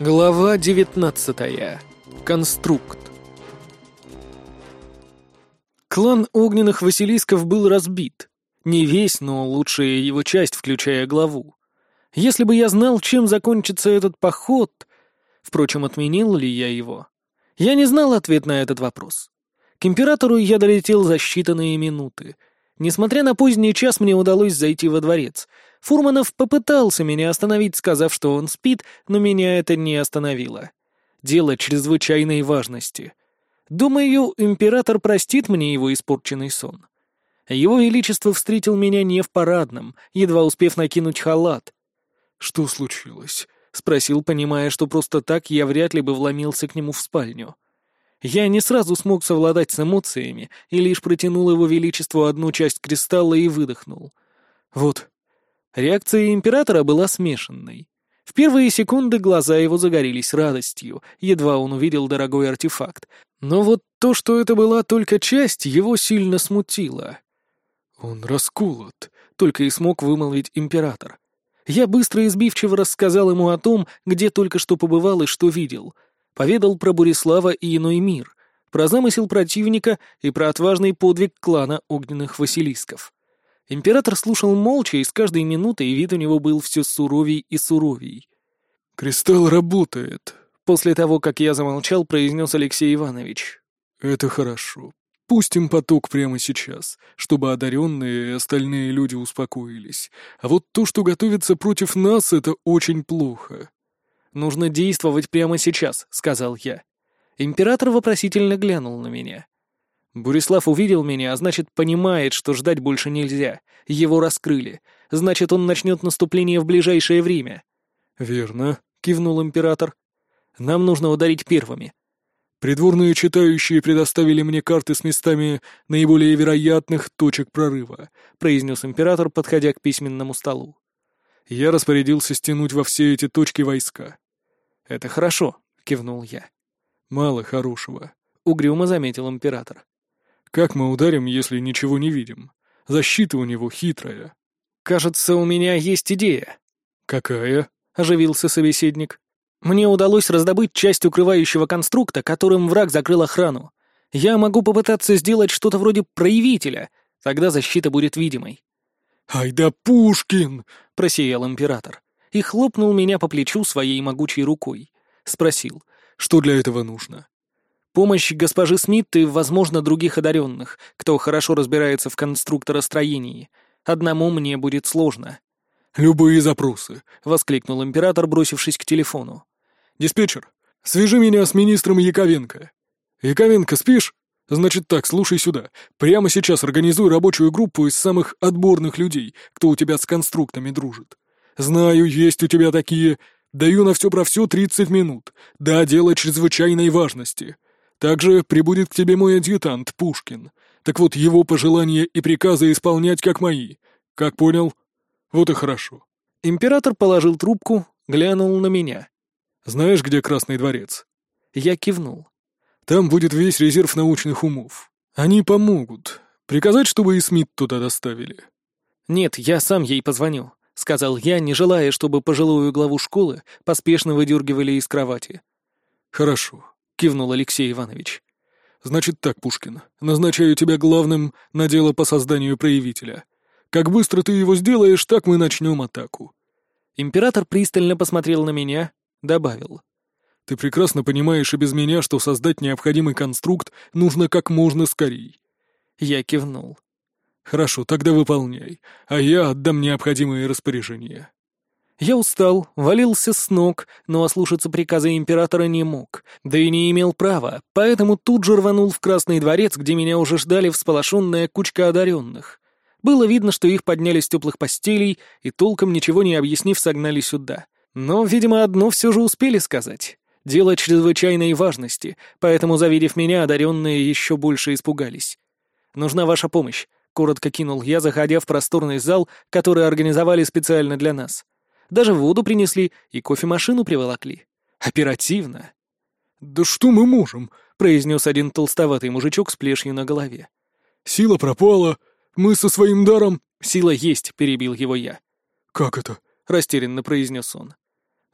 Глава 19. Конструкт. Клан огненных Василисков был разбит. Не весь, но лучшая его часть, включая главу. Если бы я знал, чем закончится этот поход... Впрочем, отменил ли я его? Я не знал ответ на этот вопрос. К императору я долетел за считанные минуты. Несмотря на поздний час, мне удалось зайти во дворец. Фурманов попытался меня остановить, сказав, что он спит, но меня это не остановило. Дело чрезвычайной важности. Думаю, император простит мне его испорченный сон. Его Величество встретил меня не в парадном, едва успев накинуть халат. «Что случилось?» — спросил, понимая, что просто так я вряд ли бы вломился к нему в спальню. Я не сразу смог совладать с эмоциями и лишь протянул его величеству одну часть кристалла и выдохнул. Вот. Реакция императора была смешанной. В первые секунды глаза его загорелись радостью, едва он увидел дорогой артефакт. Но вот то, что это была только часть, его сильно смутило. «Он расколот», — только и смог вымолвить император. Я быстро и сбивчиво рассказал ему о том, где только что побывал и что видел — Поведал про Бурислава и иной мир, про замысел противника и про отважный подвиг клана огненных Василисков. Император слушал молча, и с каждой минутой вид у него был все суровей и суровей. «Кристалл работает», — после того, как я замолчал, произнес Алексей Иванович. «Это хорошо. Пустим поток прямо сейчас, чтобы одаренные и остальные люди успокоились. А вот то, что готовится против нас, это очень плохо. Нужно действовать прямо сейчас», — сказал я. Император вопросительно глянул на меня. Бурислав увидел меня, а значит, понимает, что ждать больше нельзя. Его раскрыли. Значит, он начнет наступление в ближайшее время. «Верно», — кивнул император. «Нам нужно ударить первыми». «Придворные читающие предоставили мне карты с местами наиболее вероятных точек прорыва», — произнес император, подходя к письменному столу. «Я распорядился стянуть во все эти точки войска. «Это хорошо», — кивнул я. «Мало хорошего», — угрюмо заметил император. «Как мы ударим, если ничего не видим? Защита у него хитрая». «Кажется, у меня есть идея». «Какая?» — оживился собеседник. «Мне удалось раздобыть часть укрывающего конструкта, которым враг закрыл охрану. Я могу попытаться сделать что-то вроде проявителя, тогда защита будет видимой». «Ай да Пушкин!» — просиял император и хлопнул меня по плечу своей могучей рукой. Спросил, что для этого нужно. Помощь госпожи Смит и, возможно, других одаренных, кто хорошо разбирается в конструкторостроении. Одному мне будет сложно. «Любые запросы», — воскликнул император, бросившись к телефону. «Диспетчер, свяжи меня с министром Яковенко». «Яковенко, спишь? Значит так, слушай сюда. Прямо сейчас организуй рабочую группу из самых отборных людей, кто у тебя с конструктами дружит. Знаю, есть у тебя такие. Даю на все про все тридцать минут. Да, дело чрезвычайной важности. Также прибудет к тебе мой адъютант, Пушкин. Так вот, его пожелания и приказы исполнять как мои. Как понял? Вот и хорошо». Император положил трубку, глянул на меня. «Знаешь, где Красный дворец?» Я кивнул. «Там будет весь резерв научных умов. Они помогут. Приказать, чтобы и Смит туда доставили?» «Нет, я сам ей позвоню. — сказал я, не желая, чтобы пожилую главу школы поспешно выдергивали из кровати. «Хорошо», — кивнул Алексей Иванович. «Значит так, Пушкин, назначаю тебя главным на дело по созданию проявителя. Как быстро ты его сделаешь, так мы начнем атаку». Император пристально посмотрел на меня, добавил. «Ты прекрасно понимаешь и без меня, что создать необходимый конструкт нужно как можно скорей». Я кивнул. «Хорошо, тогда выполняй, а я отдам необходимые распоряжения». Я устал, валился с ног, но ослушаться приказа императора не мог, да и не имел права, поэтому тут же рванул в Красный дворец, где меня уже ждали всполошенная кучка одаренных. Было видно, что их подняли с теплых постелей и, толком ничего не объяснив, согнали сюда. Но, видимо, одно все же успели сказать. Дело чрезвычайной важности, поэтому, завидев меня, одаренные еще больше испугались. «Нужна ваша помощь. Коротко кинул я, заходя в просторный зал, который организовали специально для нас. Даже воду принесли и кофемашину приволокли. Оперативно. «Да что мы можем?» — произнес один толстоватый мужичок с плешью на голове. «Сила пропала. Мы со своим даром...» «Сила есть», — перебил его я. «Как это?» — растерянно произнес он.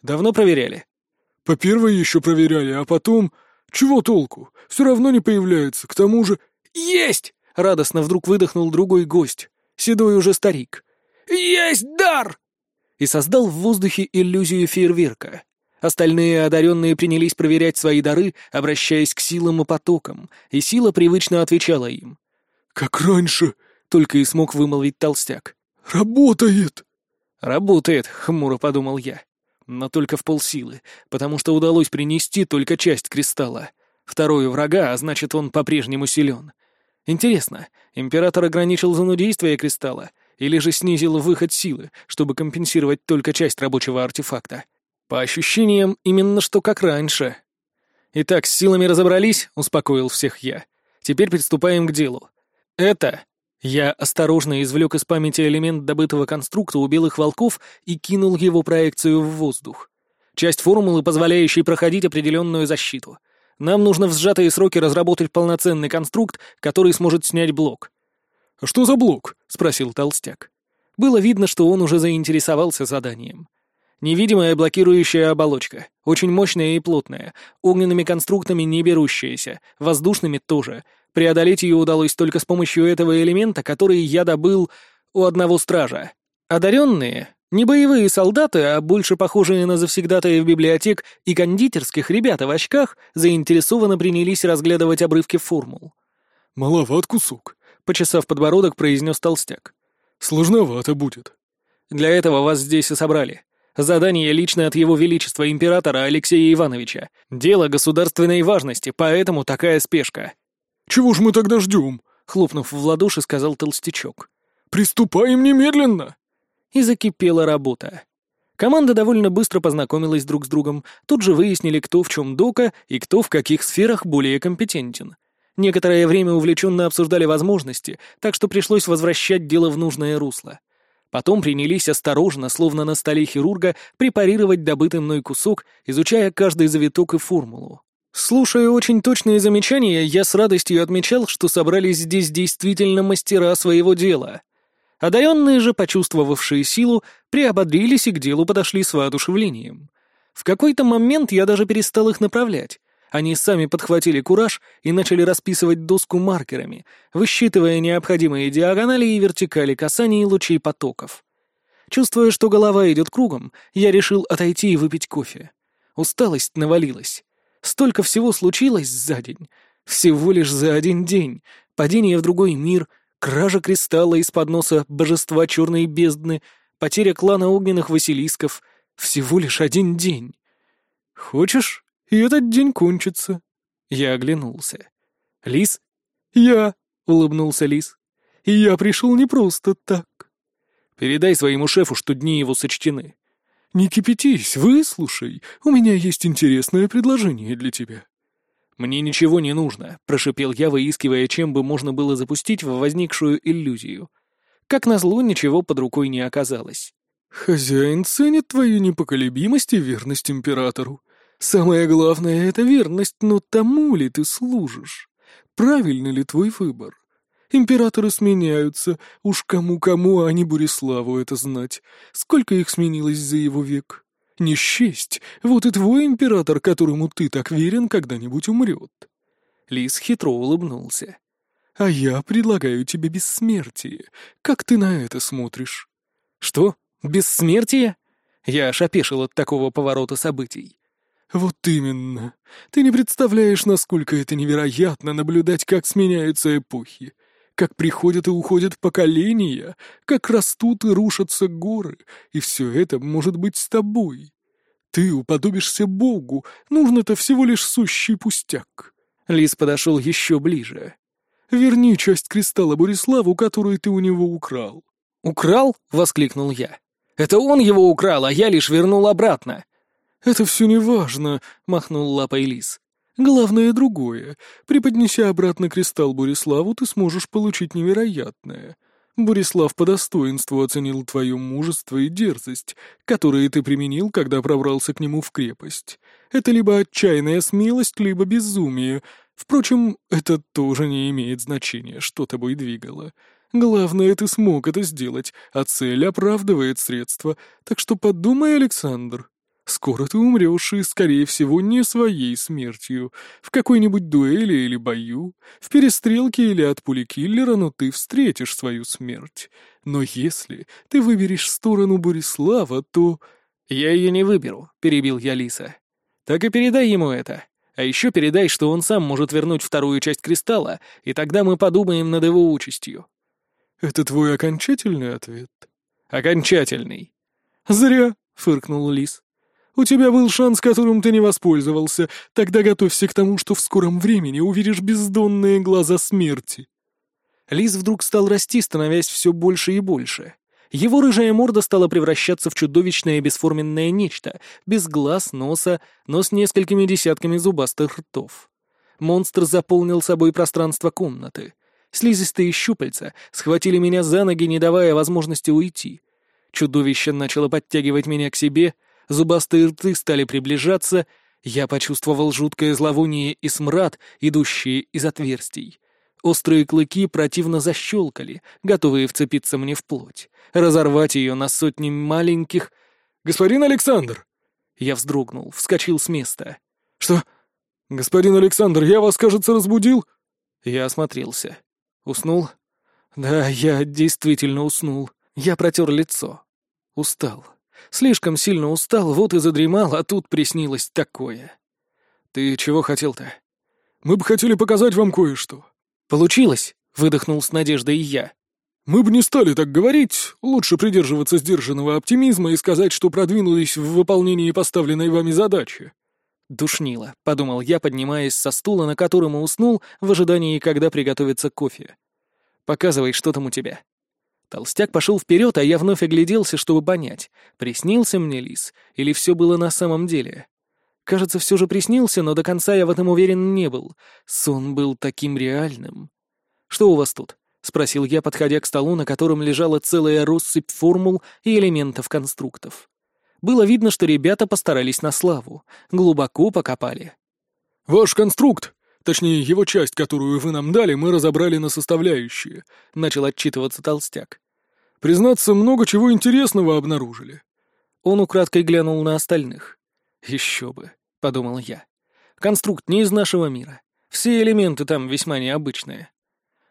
«Давно проверяли?» По первой еще проверяли, а потом... Чего толку? Все равно не появляется, к тому же... «Есть!» — радостно вдруг выдохнул другой гость, седой уже старик. «Есть дар!» И создал в воздухе иллюзию фейерверка. Остальные одаренные принялись проверять свои дары, обращаясь к силам и потокам, и сила привычно отвечала им. «Как раньше!» — только и смог вымолвить толстяк. «Работает!» «Работает», — хмуро подумал я. Но только в полсилы, потому что удалось принести только часть кристалла. Вторую врага, а значит, он по-прежнему силен. Интересно, император ограничил зону действия кристалла или же снизил выход силы, чтобы компенсировать только часть рабочего артефакта? По ощущениям, именно что как раньше. Итак, с силами разобрались, успокоил всех я. Теперь приступаем к делу. Это я осторожно извлек из памяти элемент добытого конструкта у белых волков и кинул его проекцию в воздух. Часть формулы, позволяющей проходить определенную защиту. Нам нужно в сжатые сроки разработать полноценный конструкт, который сможет снять блок. «Что за блок?» — спросил Толстяк. Было видно, что он уже заинтересовался заданием. Невидимая блокирующая оболочка, очень мощная и плотная, огненными конструктами не берущаяся, воздушными тоже — Преодолеть ее удалось только с помощью этого элемента, который я добыл у одного стража. Одаренные, не боевые солдаты, а больше похожие на завсегдатаев библиотек и кондитерских ребята в очках, заинтересованно принялись разглядывать обрывки формул. «Маловат кусок», — почесав подбородок, произнес толстяк. «Сложновато будет». «Для этого вас здесь и собрали. Задание лично от его величества императора Алексея Ивановича. Дело государственной важности, поэтому такая спешка». «Чего ж мы тогда ждем?» — хлопнув в ладоши, сказал толстячок. «Приступаем немедленно!» И закипела работа. Команда довольно быстро познакомилась друг с другом, тут же выяснили, кто в чем дока и кто в каких сферах более компетентен. Некоторое время увлеченно обсуждали возможности, так что пришлось возвращать дело в нужное русло. Потом принялись осторожно, словно на столе хирурга, препарировать добытый мной кусок, изучая каждый завиток и формулу. Слушая очень точные замечания, я с радостью отмечал, что собрались здесь действительно мастера своего дела. Одаренные же, почувствовавшие силу, приободрились и к делу подошли с воодушевлением. В какой-то момент я даже перестал их направлять. Они сами подхватили кураж и начали расписывать доску маркерами, высчитывая необходимые диагонали и вертикали касаний лучей потоков. Чувствуя, что голова идет кругом, я решил отойти и выпить кофе. Усталость навалилась. Столько всего случилось за день. Всего лишь за один день. Падение в другой мир, кража кристалла из-под носа божества черной бездны, потеря клана огненных василисков. Всего лишь один день. Хочешь, и этот день кончится. Я оглянулся. Лис? Я, улыбнулся Лис. И я пришел не просто так. Передай своему шефу, что дни его сочтены. «Не кипятись, выслушай. У меня есть интересное предложение для тебя». «Мне ничего не нужно», — прошипел я, выискивая, чем бы можно было запустить в возникшую иллюзию. Как назло, ничего под рукой не оказалось. «Хозяин ценит твою непоколебимость и верность императору. Самое главное — это верность, но тому ли ты служишь? Правильный ли твой выбор? Императоры сменяются, уж кому-кому, а не Буриславу это знать. Сколько их сменилось за его век? Не вот и твой император, которому ты так верен, когда-нибудь умрет. Лис хитро улыбнулся. А я предлагаю тебе бессмертие. Как ты на это смотришь? Что? Бессмертие? Я аж от такого поворота событий. «Вот именно. Ты не представляешь, насколько это невероятно наблюдать, как сменяются эпохи как приходят и уходят поколения, как растут и рушатся горы, и все это может быть с тобой. Ты уподобишься Богу, нужно-то всего лишь сущий пустяк». Лис подошел еще ближе. «Верни часть кристалла Бориславу, которую ты у него украл». «Украл?» — воскликнул я. «Это он его украл, а я лишь вернул обратно». «Это все не важно», — махнул лапой лис. Главное другое. Преподнеся обратно кристалл Буриславу, ты сможешь получить невероятное. Бурислав по достоинству оценил твое мужество и дерзость, которые ты применил, когда пробрался к нему в крепость. Это либо отчаянная смелость, либо безумие. Впрочем, это тоже не имеет значения, что тобой двигало. Главное, ты смог это сделать, а цель оправдывает средства. Так что подумай, Александр. Скоро ты умрешь, и, скорее всего, не своей смертью. В какой-нибудь дуэли или бою, в перестрелке или от пули киллера, но ты встретишь свою смерть. Но если ты выберешь сторону Борислава, то...» «Я ее не выберу», — перебил я Лиса. «Так и передай ему это. А еще передай, что он сам может вернуть вторую часть кристалла, и тогда мы подумаем над его участью». «Это твой окончательный ответ?» «Окончательный». «Зря», — фыркнул Лис. «У тебя был шанс, которым ты не воспользовался. Тогда готовься к тому, что в скором времени увидишь бездонные глаза смерти». Лис вдруг стал расти, становясь все больше и больше. Его рыжая морда стала превращаться в чудовищное бесформенное нечто, без глаз, носа, но с несколькими десятками зубастых ртов. Монстр заполнил собой пространство комнаты. Слизистые щупальца схватили меня за ноги, не давая возможности уйти. Чудовище начало подтягивать меня к себе, зубастые рты стали приближаться, я почувствовал жуткое зловоние и смрад, идущие из отверстий. Острые клыки противно защелкали, готовые вцепиться мне в плоть, разорвать ее на сотни маленьких... «Господин Александр!» Я вздрогнул, вскочил с места. «Что? Господин Александр, я вас, кажется, разбудил?» Я осмотрелся. Уснул? Да, я действительно уснул. Я протер лицо. Устал. Слишком сильно устал, вот и задремал, а тут приснилось такое. Ты чего хотел-то? Мы бы хотели показать вам кое-что. Получилось, выдохнул с надеждой я. Мы бы не стали так говорить, лучше придерживаться сдержанного оптимизма и сказать, что продвинулись в выполнении поставленной вами задачи. Душнило, подумал я, поднимаясь со стула, на котором и уснул, в ожидании, когда приготовится кофе. Показывай, что там у тебя. Толстяк пошел вперед, а я вновь огляделся, чтобы понять, приснился мне лис или все было на самом деле. Кажется, все же приснился, но до конца я в этом уверен не был. Сон был таким реальным. «Что у вас тут?» — спросил я, подходя к столу, на котором лежала целая россыпь формул и элементов конструктов. Было видно, что ребята постарались на славу, глубоко покопали. «Ваш конструкт, точнее, его часть, которую вы нам дали, мы разобрали на составляющие», — начал отчитываться толстяк. «Признаться, много чего интересного обнаружили». Он украдкой глянул на остальных. «Еще бы», — подумал я. «Конструкт не из нашего мира. Все элементы там весьма необычные».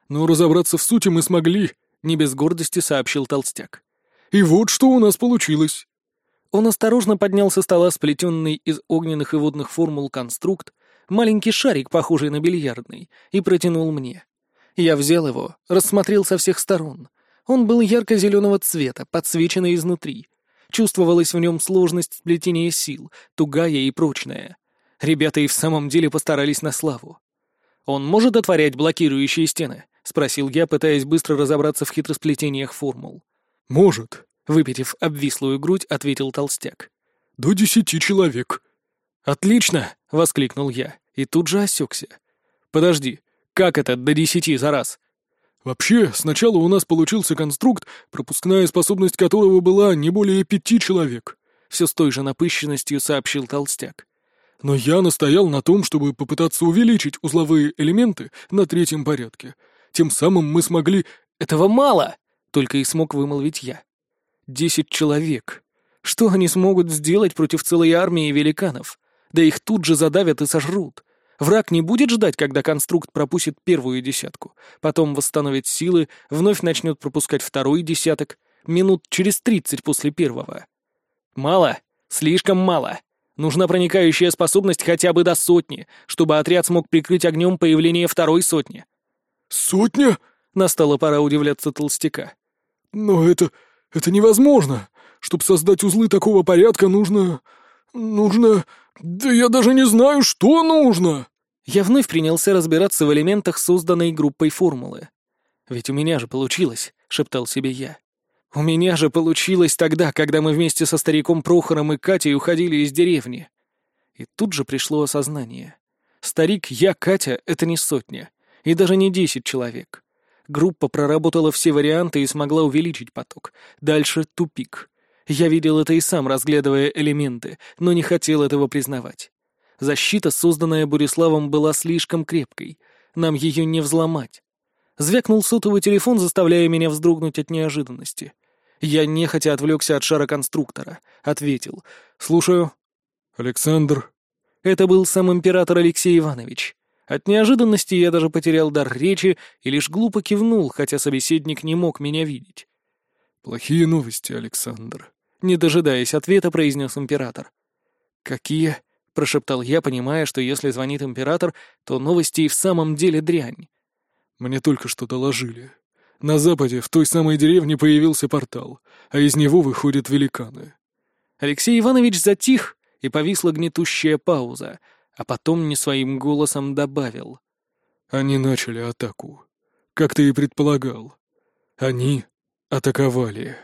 «Но разобраться в сути мы смогли», — не без гордости сообщил толстяк. «И вот что у нас получилось». Он осторожно поднял со стола сплетенный из огненных и водных формул конструкт, маленький шарик, похожий на бильярдный, и протянул мне. Я взял его, рассмотрел со всех сторон. Он был ярко-зеленого цвета, подсвеченный изнутри. Чувствовалась в нем сложность сплетения сил, тугая и прочная. Ребята и в самом деле постарались на славу. «Он может отворять блокирующие стены?» — спросил я, пытаясь быстро разобраться в хитросплетениях формул. «Может», Выпитив обвислую грудь, ответил толстяк. «До десяти человек». «Отлично!» — воскликнул я, и тут же осекся. «Подожди, как это до десяти за раз?» «Вообще, сначала у нас получился конструкт, пропускная способность которого была не более пяти человек», — все с той же напыщенностью сообщил толстяк. «Но я настоял на том, чтобы попытаться увеличить узловые элементы на третьем порядке. Тем самым мы смогли...» «Этого мало!» — только и смог вымолвить я. Десять человек. Что они смогут сделать против целой армии великанов? Да их тут же задавят и сожрут. Враг не будет ждать, когда конструкт пропустит первую десятку, потом восстановит силы, вновь начнет пропускать второй десяток, минут через тридцать после первого. Мало, слишком мало. Нужна проникающая способность хотя бы до сотни, чтобы отряд смог прикрыть огнем появление второй сотни. «Сотня?» — настала пора удивляться толстяка. «Но это... Это невозможно. Чтобы создать узлы такого порядка, нужно... Нужно... Да я даже не знаю, что нужно!» Я вновь принялся разбираться в элементах созданной группой формулы. «Ведь у меня же получилось», — шептал себе я. «У меня же получилось тогда, когда мы вместе со стариком Прохором и Катей уходили из деревни». И тут же пришло осознание. Старик, я, Катя — это не сотня, и даже не десять человек. Группа проработала все варианты и смогла увеличить поток. Дальше — тупик. Я видел это и сам, разглядывая элементы, но не хотел этого признавать. Защита, созданная Буриславом, была слишком крепкой. Нам ее не взломать. Звякнул сотовый телефон, заставляя меня вздрогнуть от неожиданности. Я нехотя отвлекся от шара конструктора. Ответил. «Слушаю». Александр?» Это был сам император Алексей Иванович. От неожиданности я даже потерял дар речи и лишь глупо кивнул, хотя собеседник не мог меня видеть. «Плохие новости, Александр», — не дожидаясь ответа, произнес император. «Какие?» — прошептал я, понимая, что если звонит император, то новости и в самом деле дрянь. «Мне только что доложили. На западе, в той самой деревне, появился портал, а из него выходят великаны». Алексей Иванович затих, и повисла гнетущая пауза — а потом не своим голосом добавил. «Они начали атаку. Как ты и предполагал. Они атаковали».